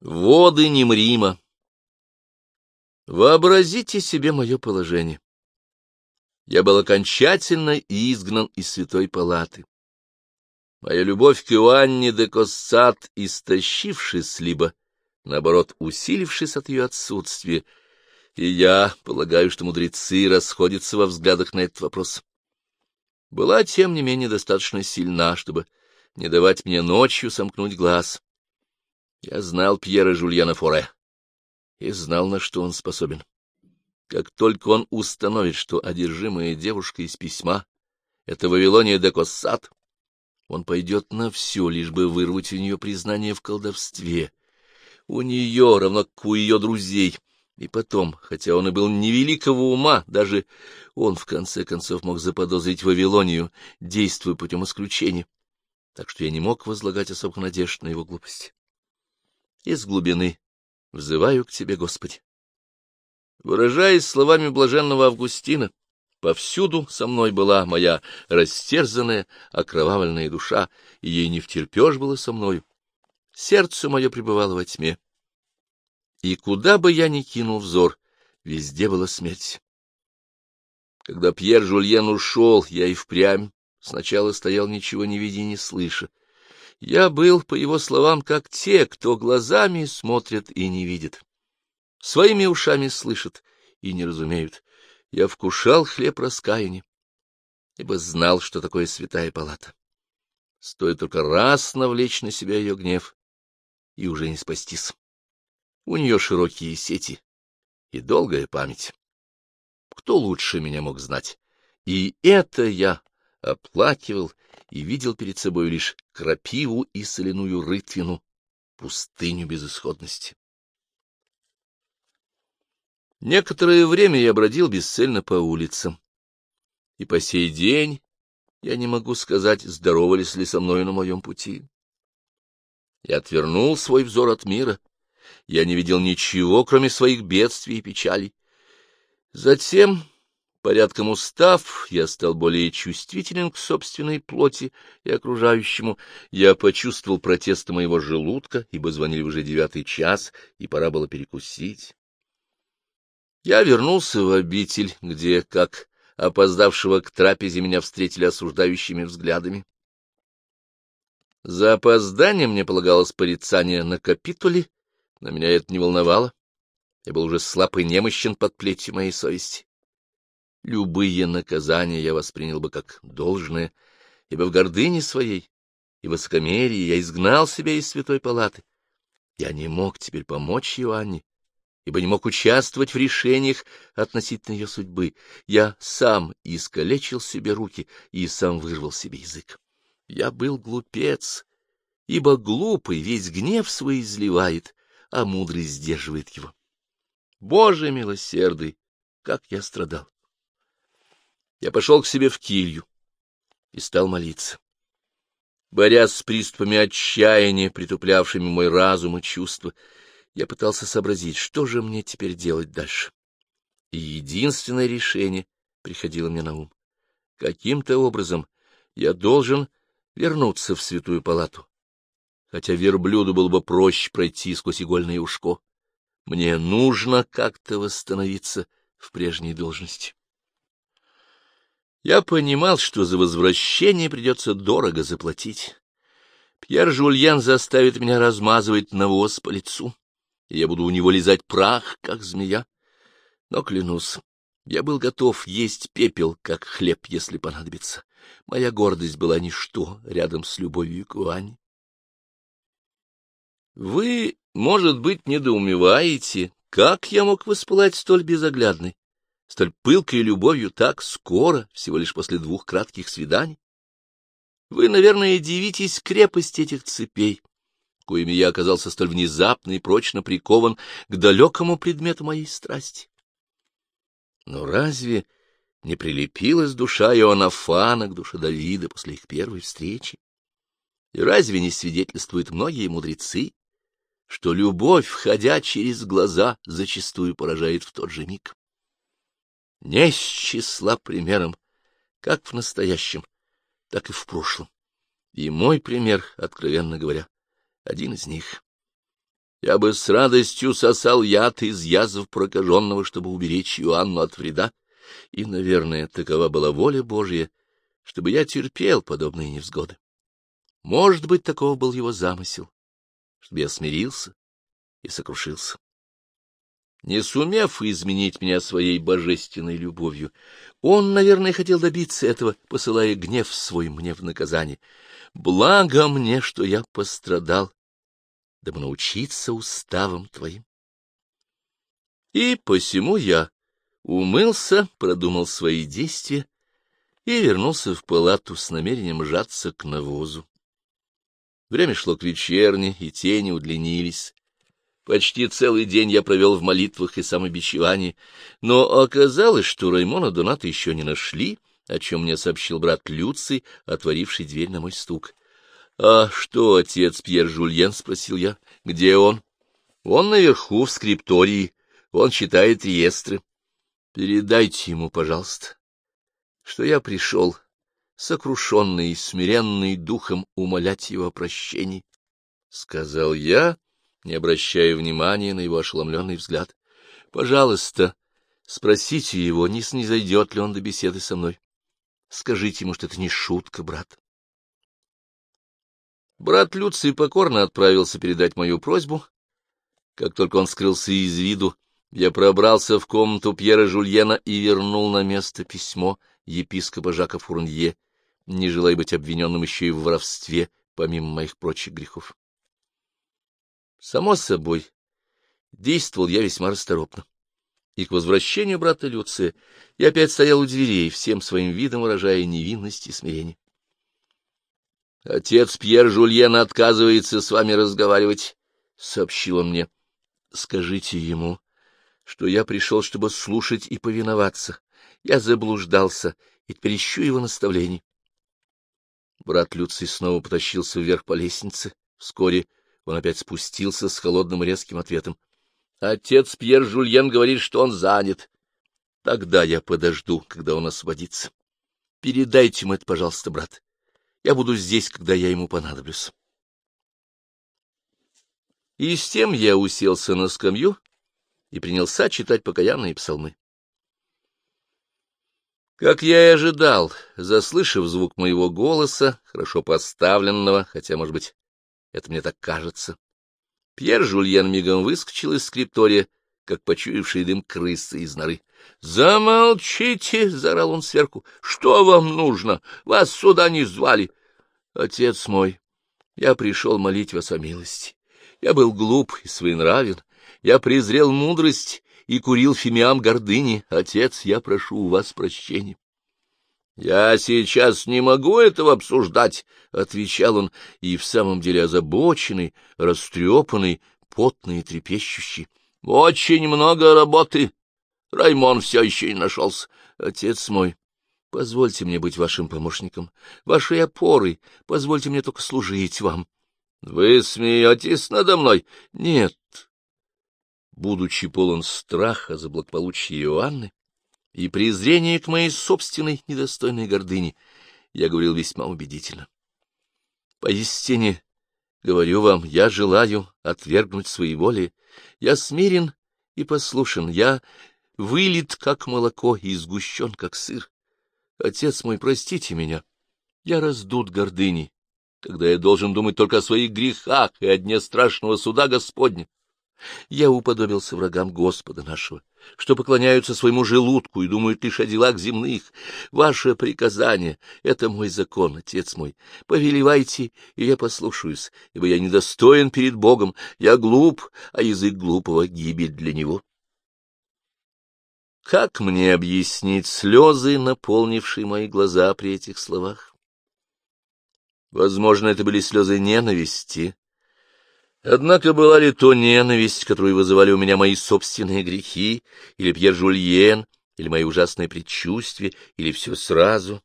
Воды Немрима. Вообразите себе мое положение. Я был окончательно изгнан из святой палаты. Моя любовь к Иоанне де Коссат, истощившись, либо, наоборот, усилившись от ее отсутствия, и я полагаю, что мудрецы расходятся во взглядах на этот вопрос, была, тем не менее, достаточно сильна, чтобы не давать мне ночью сомкнуть глаз. Я знал Пьера Жульяна Форе и знал, на что он способен. Как только он установит, что одержимая девушка из письма — это Вавилония де Коссат, он пойдет на все, лишь бы вырвать у нее признание в колдовстве. У нее, равно как у ее друзей. И потом, хотя он и был невеликого ума, даже он, в конце концов, мог заподозрить Вавилонию, действуя путем исключения. Так что я не мог возлагать особых надежд на его глупость из глубины взываю к Тебе, Господи. Выражаясь словами блаженного Августина, повсюду со мной была моя растерзанная, окровавленная душа, и ей не втерпешь было со мною. Сердце мое пребывало во тьме. И куда бы я ни кинул взор, везде была смерть. Когда Пьер Жульен ушел, я и впрямь сначала стоял ничего не видя не слыша, я был, по его словам, как те, кто глазами смотрят и не видят, своими ушами слышат и не разумеют. Я вкушал хлеб раскаяния, ибо знал, что такое святая палата. Стоит только раз навлечь на себя ее гнев, и уже не спастись. У нее широкие сети и долгая память. Кто лучше меня мог знать? И это я оплакивал и видел перед собой лишь крапиву и соляную рытвину, пустыню безысходности. Некоторое время я бродил бесцельно по улицам, и по сей день я не могу сказать, здоровались ли со мною на моем пути. Я отвернул свой взор от мира, я не видел ничего, кроме своих бедствий и печалей. Затем Порядком устав, я стал более чувствителен к собственной плоти и окружающему. Я почувствовал протесты моего желудка, ибо звонили уже девятый час, и пора было перекусить. Я вернулся в обитель, где, как опоздавшего к трапезе, меня встретили осуждающими взглядами. За опоздание мне полагалось порицание на капитуле, но меня это не волновало. Я был уже слаб и немощен под плетью моей совести. Любые наказания я воспринял бы как должное, ибо в гордыне своей и высокомерии я изгнал себя из святой палаты. Я не мог теперь помочь Иоанне, ибо не мог участвовать в решениях относительно ее судьбы. Я сам искалечил себе руки и сам вырвал себе язык. Я был глупец, ибо глупый весь гнев свой изливает, а мудрый сдерживает его. Боже милосердный, как я страдал! Я пошел к себе в килью и стал молиться. Борясь с приступами отчаяния, притуплявшими мой разум и чувства, я пытался сообразить, что же мне теперь делать дальше. И единственное решение приходило мне на ум. Каким-то образом я должен вернуться в святую палату. Хотя верблюду было бы проще пройти сквозь игольное ушко. Мне нужно как-то восстановиться в прежней должности. Я понимал, что за возвращение придется дорого заплатить. Пьер Жульян заставит меня размазывать навоз по лицу, и я буду у него лизать прах, как змея. Но, клянусь, я был готов есть пепел, как хлеб, если понадобится. Моя гордость была ничто рядом с любовью к Иоанне. Вы, может быть, недоумеваете, как я мог воспылать столь безоглядной, столь пылкой любовью так скоро, всего лишь после двух кратких свиданий? Вы, наверное, дивитесь крепости этих цепей, коими я оказался столь внезапно и прочно прикован к далекому предмету моей страсти. Но разве не прилепилась душа Иоаннафана к душе Давида после их первой встречи? И разве не свидетельствуют многие мудрецы, что любовь, входя через глаза, зачастую поражает в тот же миг? Не с числа примером, как в настоящем, так и в прошлом. И мой пример, откровенно говоря, один из них. Я бы с радостью сосал яд из язв прокаженного, чтобы уберечь Иоанну от вреда, и, наверное, такова была воля Божья, чтобы я терпел подобные невзгоды. Может быть, таков был его замысел, чтобы я смирился и сокрушился. Не сумев изменить меня своей божественной любовью, он, наверное, хотел добиться этого, посылая гнев свой мне в наказание. Благо мне, что я пострадал, дабы научиться уставам твоим. И посему я умылся, продумал свои действия и вернулся в палату с намерением сжаться к навозу. Время шло к вечерне, и тени удлинились. Почти целый день я провел в молитвах и самобичевании, но оказалось, что Раймона Доната еще не нашли, о чем мне сообщил брат Люций, отворивший дверь на мой стук. — А что, отец Пьер Жульен? — спросил я. — Где он? — Он наверху, в скриптории. Он читает реестры. — Передайте ему, пожалуйста, что я пришел, сокрушенный и смиренный духом, умолять его о прощении. — сказал я, не обращая внимания на его ошеломленный взгляд. — Пожалуйста, спросите его, не снизойдет ли он до беседы со мной. Скажите ему, что это не шутка, брат. Брат Люций покорно отправился передать мою просьбу. Как только он скрылся из виду, я пробрался в комнату Пьера Жульена и вернул на место письмо епископа Жака Фурнье, не желая быть обвиненным еще и в воровстве, помимо моих прочих грехов. Само собой, действовал я весьма расторопно. И к возвращению брата Люция я опять стоял у дверей, всем своим видом выражая невинность и смирение. — Отец Пьер Жульен отказывается с вами разговаривать, — сообщил он мне. — Скажите ему, что я пришел, чтобы слушать и повиноваться. Я заблуждался, и теперь его наставлений. Брат Люций снова потащился вверх по лестнице. Вскоре он опять спустился с холодным резким ответом. — Отец Пьер Жульен говорит, что он занят. Тогда я подожду, когда он освободится. Передайте ему это, пожалуйста, брат. Я буду здесь, когда я ему понадоблюсь. И с тем я уселся на скамью и принялся читать покаянные псалмы. Как я и ожидал, заслышав звук моего голоса, хорошо поставленного, хотя, может быть, это мне так кажется, Пьер Жульен мигом выскочил из скриптория, как почуявший дым крысы из норы. — Замолчите! — заорал он сверху. — Что вам нужно? Вас сюда не звали. — Отец мой, я пришел молить вас о милости. Я был глуп и своенравен. Я презрел мудрость и курил фимиам гордыни. Отец, я прошу у вас прощения. — Я сейчас не могу этого обсуждать, — отвечал он, и в самом деле озабоченный, растрепанный, потный и трепещущий. — Очень много работы. Раймон все еще не нашелся. Отец мой, позвольте мне быть вашим помощником, вашей опорой, позвольте мне только служить вам. — Вы смеетесь надо мной? — Нет. Будучи полон страха за благополучие Иоанны и презрения к моей собственной недостойной гордыне, я говорил весьма убедительно. Поистине, говорю вам, я желаю отвергнуть свои воли, я смирен и послушен, я вылит, как молоко, и сгущен, как сыр. Отец мой, простите меня, я раздут гордыней, когда я должен думать только о своих грехах и о дне страшного суда Господня. Я уподобился врагам Господа нашего, что поклоняются своему желудку и думают лишь о делах земных. Ваше приказание — это мой закон, отец мой. Повелевайте, и я послушаюсь, ибо я недостоин перед Богом, я глуп, а язык глупого гибель для него. Как мне объяснить слезы, наполнившие мои глаза при этих словах? Возможно, это были слезы ненависти, Однако была ли то ненависть, которую вызывали у меня мои собственные грехи, или Пьер Жульен, или мои ужасные предчувствия, или все сразу?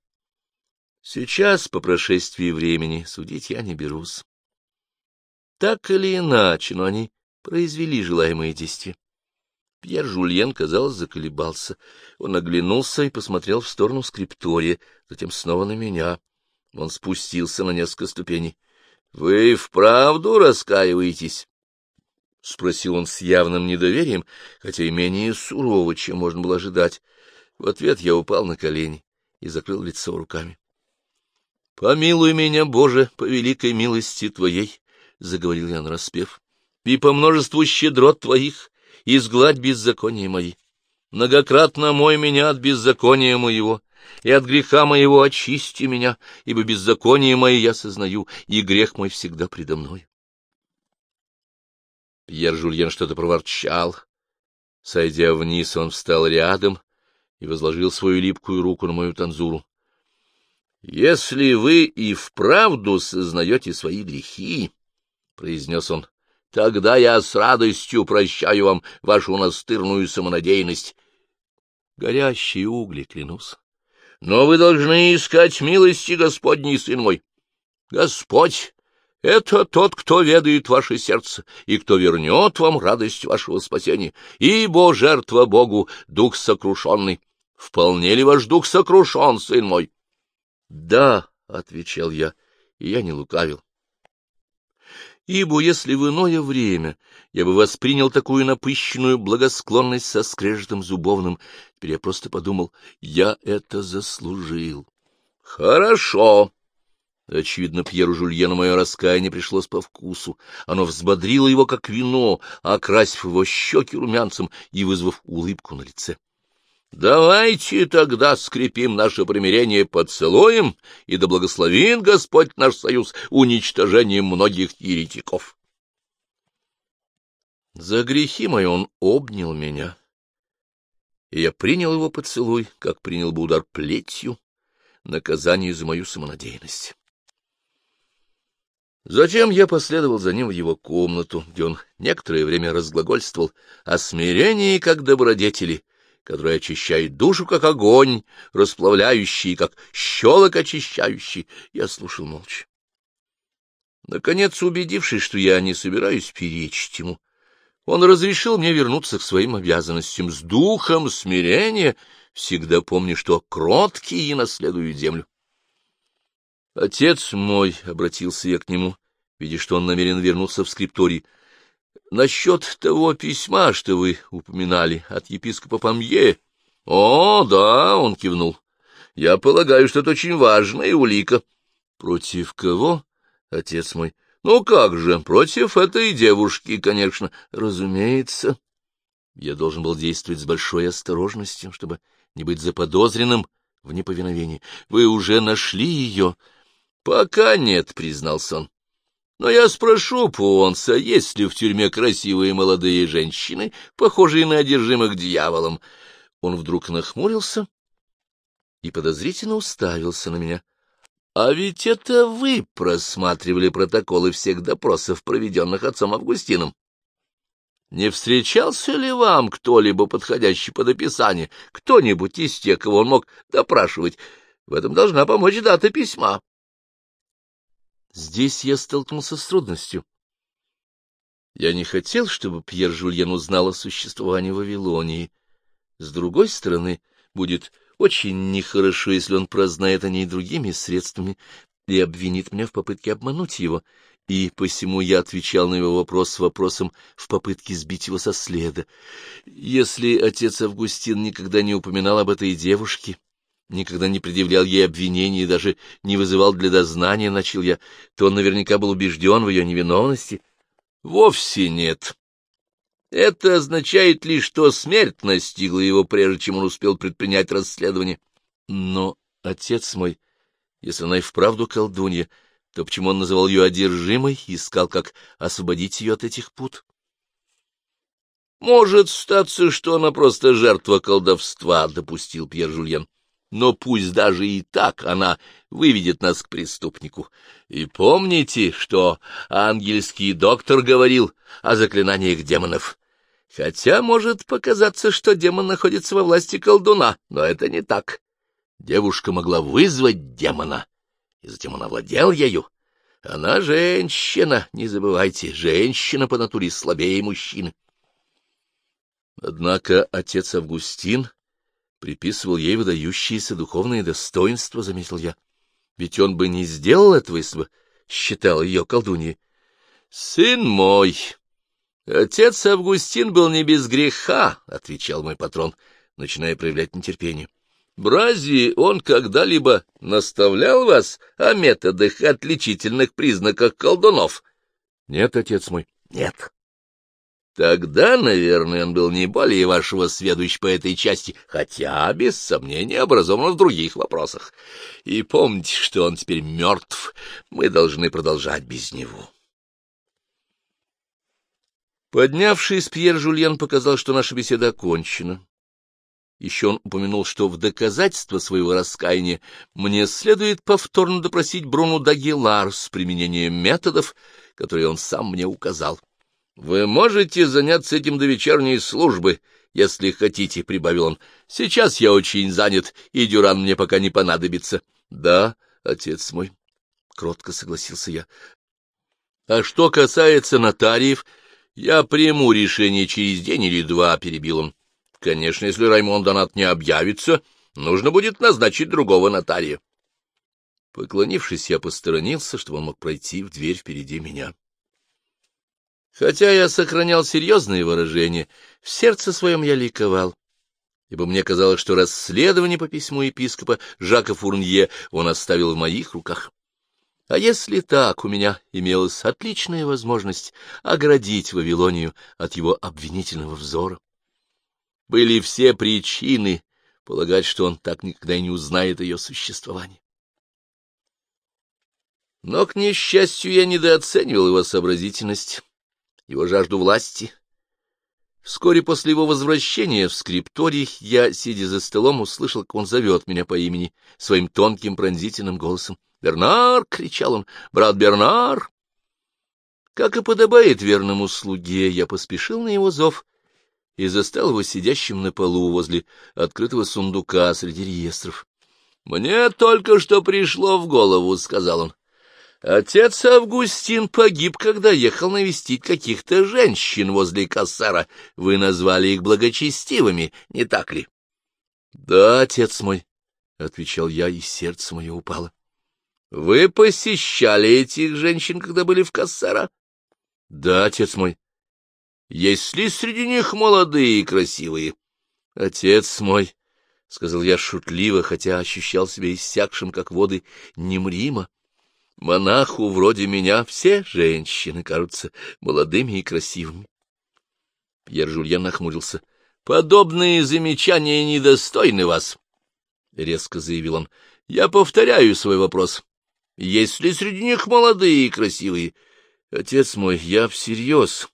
Сейчас, по прошествии времени, судить я не берусь. Так или иначе, но они произвели желаемые действия. Пьер Жульен, казалось, заколебался. Он оглянулся и посмотрел в сторону скриптория, затем снова на меня. Он спустился на несколько ступеней. — Вы вправду раскаиваетесь? спросил он с явным недоверием, хотя и менее сурово, чем можно было ожидать. В ответ я упал на колени и закрыл лицо руками. — Помилуй меня, Боже, по великой милости Твоей, — заговорил я нараспев, — и по множеству щедрот Твоих изгладь беззакония мои. Многократно мой меня от беззакония моего, и от греха моего очисти меня, ибо беззаконие мое я сознаю, и грех мой всегда предо мной. Пьер Жульен что-то проворчал. Сойдя вниз, он встал рядом и возложил свою липкую руку на мою танзуру. — Если вы и вправду сознаете свои грехи, — произнес он, — тогда я с радостью прощаю вам вашу настырную самонадеянность. Горящие угли, клянусь. Но вы должны искать милости Господней, сын мой. Господь это тот, кто ведает ваше сердце, и кто вернет вам радость вашего спасения. Ибо жертва Богу, дух сокрушенный. Вполне ли ваш дух сокрушен, сын мой? — Да, — отвечал я, и я не лукавил. Ибо если в иное время я бы воспринял такую напыщенную благосклонность со скрежетом зубовным, теперь я просто подумал, я это заслужил. — Хорошо, Очевидно, Пьеру Жульену мое раскаяние пришлось по вкусу. Оно взбодрило его, как вино, окрасив его щеки румянцем и вызвав улыбку на лице. — Давайте тогда скрепим наше примирение поцелуем, и да благословит Господь наш союз уничтожением многих еретиков. За грехи мои он обнял меня, и я принял его поцелуй, как принял бы удар плетью, наказание за мою самонадеянность. Затем я последовал за ним в его комнату, где он некоторое время разглагольствовал о смирении как добродетели, которая очищает душу, как огонь, расплавляющий, как щелок очищающий. Я слушал молча. Наконец, убедившись, что я не собираюсь перечить ему, он разрешил мне вернуться к своим обязанностям с духом смирения, всегда помня, что кроткие наследуют землю. — Отец мой, — обратился я к нему, видя, что он намерен вернуться в скрипторий, — насчет того письма, что вы упоминали, от епископа Памье. — О, да, — он кивнул. — Я полагаю, что это очень важная улика. — Против кого, отец мой? — Ну как же, против этой девушки, конечно, разумеется. Я должен был действовать с большой осторожностью, чтобы не быть заподозренным в неповиновении. Вы уже нашли ее? —— Пока нет, — признался он. — Но я спрошу Пуонса, есть ли в тюрьме красивые молодые женщины, похожие на одержимых дьяволом. Он вдруг нахмурился и подозрительно уставился на меня. — А ведь это вы просматривали протоколы всех допросов, проведенных отцом Августином. Не встречался ли вам кто-либо подходящий под описание, кто-нибудь из тех, кого он мог допрашивать? В этом должна помочь дата письма. Здесь я столкнулся с трудностью. Я не хотел, чтобы Пьер Жульен узнал о существовании Вавилонии. С другой стороны, будет очень нехорошо, если он прознает о ней другими средствами и обвинит меня в попытке обмануть его, и посему я отвечал на его вопрос вопросом в попытке сбить его со следа. Если отец Августин никогда не упоминал об этой девушке, никогда не предъявлял ей обвинений и даже не вызывал для дознания, начал я, то он наверняка был убежден в ее невиновности. Вовсе нет. Это означает лишь, что смерть настигла его, прежде чем он успел предпринять расследование. Но, отец мой, если она и вправду колдунья, то почему он называл ее одержимой и искал, как освободить ее от этих пут? Может статься, что она просто жертва колдовства, — допустил Пьер Жульен но пусть даже и так она выведет нас к преступнику. И помните, что ангельский доктор говорил о заклинаниях демонов. Хотя может показаться, что демон находится во власти колдуна, но это не так. Девушка могла вызвать демона, и затем он овладел ею. Она женщина, не забывайте, женщина по натуре слабее мужчины. Однако отец Августин приписывал ей выдающиеся духовные достоинства, — заметил я. Ведь он бы не сделал этого, если бы считал ее колдуньей. — Сын мой! — Отец Августин был не без греха, — отвечал мой патрон, начиная проявлять нетерпение. — Разве он когда-либо наставлял вас о методах отличительных признаках колдунов? — Нет, отец мой. — Нет. Тогда, наверное, он был не более вашего сведущ по этой части, хотя, без сомнения, образован в других вопросах. И помните, что он теперь мертв, мы должны продолжать без него. Поднявшись, Пьер Жульен показал, что наша беседа окончена. Еще он упомянул, что в доказательство своего раскаяния мне следует повторно допросить Бруну Дагилар с применением методов, которые он сам мне указал. — Вы можете заняться этим до вечерней службы, если хотите, — прибавил он. — Сейчас я очень занят, и Дюран мне пока не понадобится. — Да, отец мой, — кротко согласился я. — А что касается нотариев, я приму решение через день или два, — перебил он. — Конечно, если Раймон Донат не объявится, нужно будет назначить другого нотария. Поклонившись, я посторонился, чтобы он мог пройти в дверь впереди меня. Хотя я сохранял серьезные выражения, в сердце своем я ликовал, ибо мне казалось, что расследование по письму епископа Жака Фурнье он оставил в моих руках. А если так, у меня имелась отличная возможность оградить Вавилонию от его обвинительного взора. Были все причины полагать, что он так никогда и не узнает ее существование. Но, к несчастью, я недооценивал его сообразительность его жажду власти. Вскоре после его возвращения в скрипторий я, сидя за столом, услышал, как он зовет меня по имени своим тонким пронзительным голосом. «Бернар!» — кричал он. «Брат Бернар!» Как и подобает верному слуге, я поспешил на его зов и застал его сидящим на полу возле открытого сундука среди реестров. «Мне только что пришло в голову», — сказал он. Отец Августин погиб, когда ехал навестить каких-то женщин возле Кассара. Вы назвали их благочестивыми, не так ли? — Да, отец мой, — отвечал я, и сердце мое упало. — Вы посещали этих женщин, когда были в Кассара? — Да, отец мой. — Есть ли среди них молодые и красивые? — Отец мой, — сказал я шутливо, хотя ощущал себя иссякшим, как воды Немрима. Монаху вроде меня все женщины кажутся молодыми и красивыми. Пьер Жульен нахмурился. — Подобные замечания недостойны вас, — резко заявил он. — Я повторяю свой вопрос. Есть ли среди них молодые и красивые? Отец мой, я всерьез.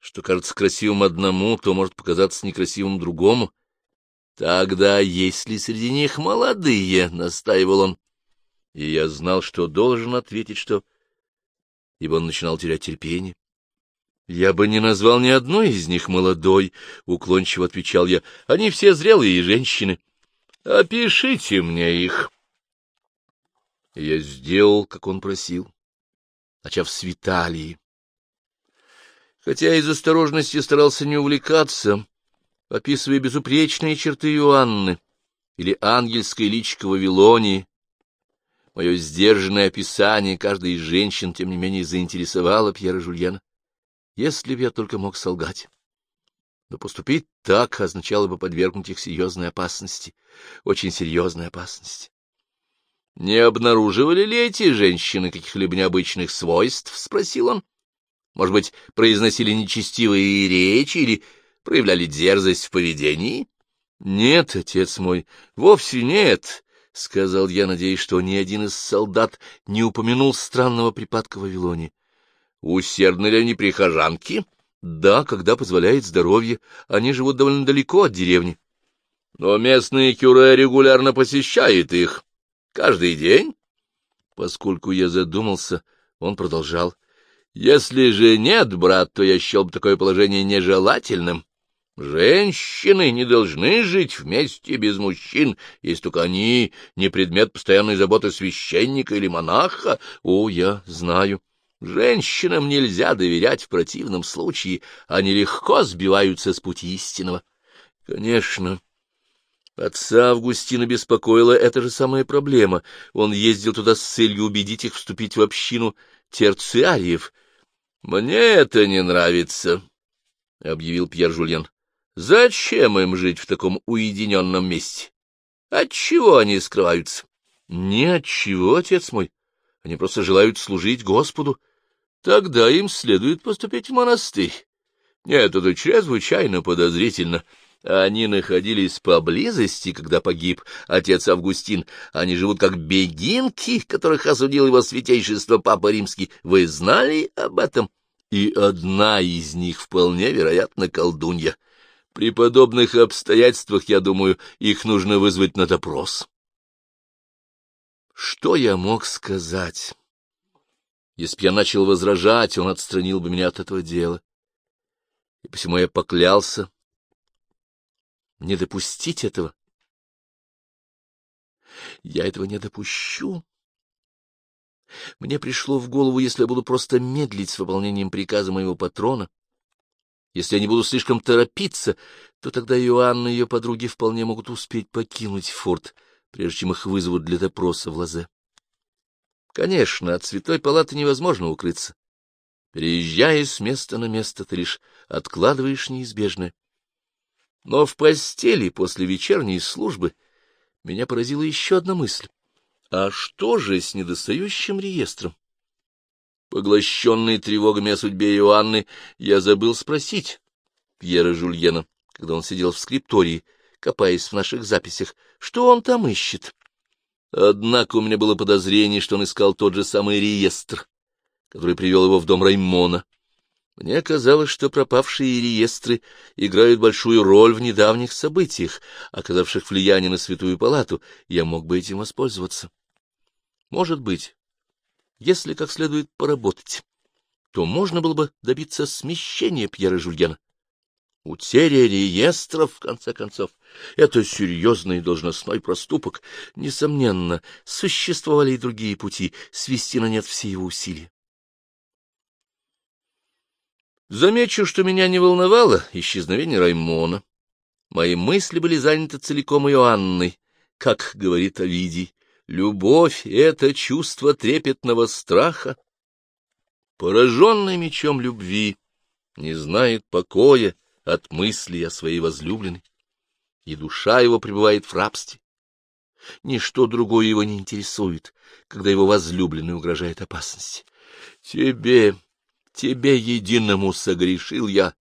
Что кажется красивым одному, то может показаться некрасивым другому. Тогда есть ли среди них молодые? — настаивал он и я знал, что должен ответить, что... Ибо он начинал терять терпение. «Я бы не назвал ни одной из них молодой», — уклончиво отвечал я. «Они все зрелые женщины. Опишите мне их». Я сделал, как он просил, начав с Виталии. Хотя из осторожности старался не увлекаться, описывая безупречные черты Иоанны или ангельской личико Вавилонии, Мое сдержанное описание каждой из женщин, тем не менее, заинтересовало Пьера Жульена. Если б я только мог солгать. Но поступить так означало бы подвергнуть их серьезной опасности, очень серьезной опасности. — Не обнаруживали ли эти женщины каких-либо необычных свойств? — спросил он. — Может быть, произносили нечестивые речи или проявляли дерзость в поведении? — Нет, отец мой, вовсе нет. — сказал я, надеясь, что ни один из солдат не упомянул странного припадка в Вавилоне. — Усердны ли они прихожанки? — Да, когда позволяет здоровье. Они живут довольно далеко от деревни. — Но местные кюре регулярно посещают их. Каждый день? Поскольку я задумался, он продолжал. — Если же нет, брат, то я счел бы такое положение нежелательным. Женщины не должны жить вместе без мужчин, если только они не предмет постоянной заботы священника или монаха. О, я знаю. Женщинам нельзя доверять в противном случае, они легко сбиваются с пути истинного. Конечно. Отца Августина беспокоила эта же самая проблема. Он ездил туда с целью убедить их вступить в общину терциариев. Мне это не нравится, объявил Пьер Жульен. — Зачем им жить в таком уединенном месте? Отчего они скрываются? — Ни от чего, отец мой. Они просто желают служить Господу. Тогда им следует поступить в монастырь. Нет, это чрезвычайно подозрительно. Они находились поблизости, когда погиб отец Августин. Они живут как бегинки, которых осудил его святейшество Папа Римский. Вы знали об этом? И одна из них вполне вероятно колдунья. При подобных обстоятельствах, я думаю, их нужно вызвать на допрос. Что я мог сказать? Если б я начал возражать, он отстранил бы меня от этого дела. И посему я поклялся не допустить этого. Я этого не допущу. Мне пришло в голову, если я буду просто медлить с выполнением приказа моего патрона, если я не буду слишком торопиться, то тогда Иоанна и ее подруги вполне могут успеть покинуть форт, прежде чем их вызовут для допроса в Лазе. Конечно, от святой палаты невозможно укрыться. Переезжая с места на место, ты лишь откладываешь неизбежное. Но в постели после вечерней службы меня поразила еще одна мысль. А что же с недостающим реестром? Поглощенный тревогами о судьбе Иоанны, я забыл спросить Пьера Жульена, когда он сидел в скриптории, копаясь в наших записях, что он там ищет. Однако у меня было подозрение, что он искал тот же самый реестр, который привел его в дом Раймона. Мне казалось, что пропавшие реестры играют большую роль в недавних событиях, оказавших влияние на Святую Палату, я мог бы этим воспользоваться. Может быть, если как следует поработать, то можно было бы добиться смещения Пьера Жульена. Утеря реестров, в конце концов, это серьезный должностной проступок. Несомненно, существовали и другие пути свести на нет все его усилия. Замечу, что меня не волновало исчезновение Раймона. Мои мысли были заняты целиком Иоанной, как говорит Овидий. Любовь — это чувство трепетного страха. Пораженный мечом любви не знает покоя от мыслей о своей возлюбленной, и душа его пребывает в рабстве. Ничто другое его не интересует, когда его возлюбленный угрожает опасности. Тебе Тебе единому согрешил я,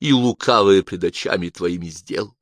и лукавое пред очами твоими сделал.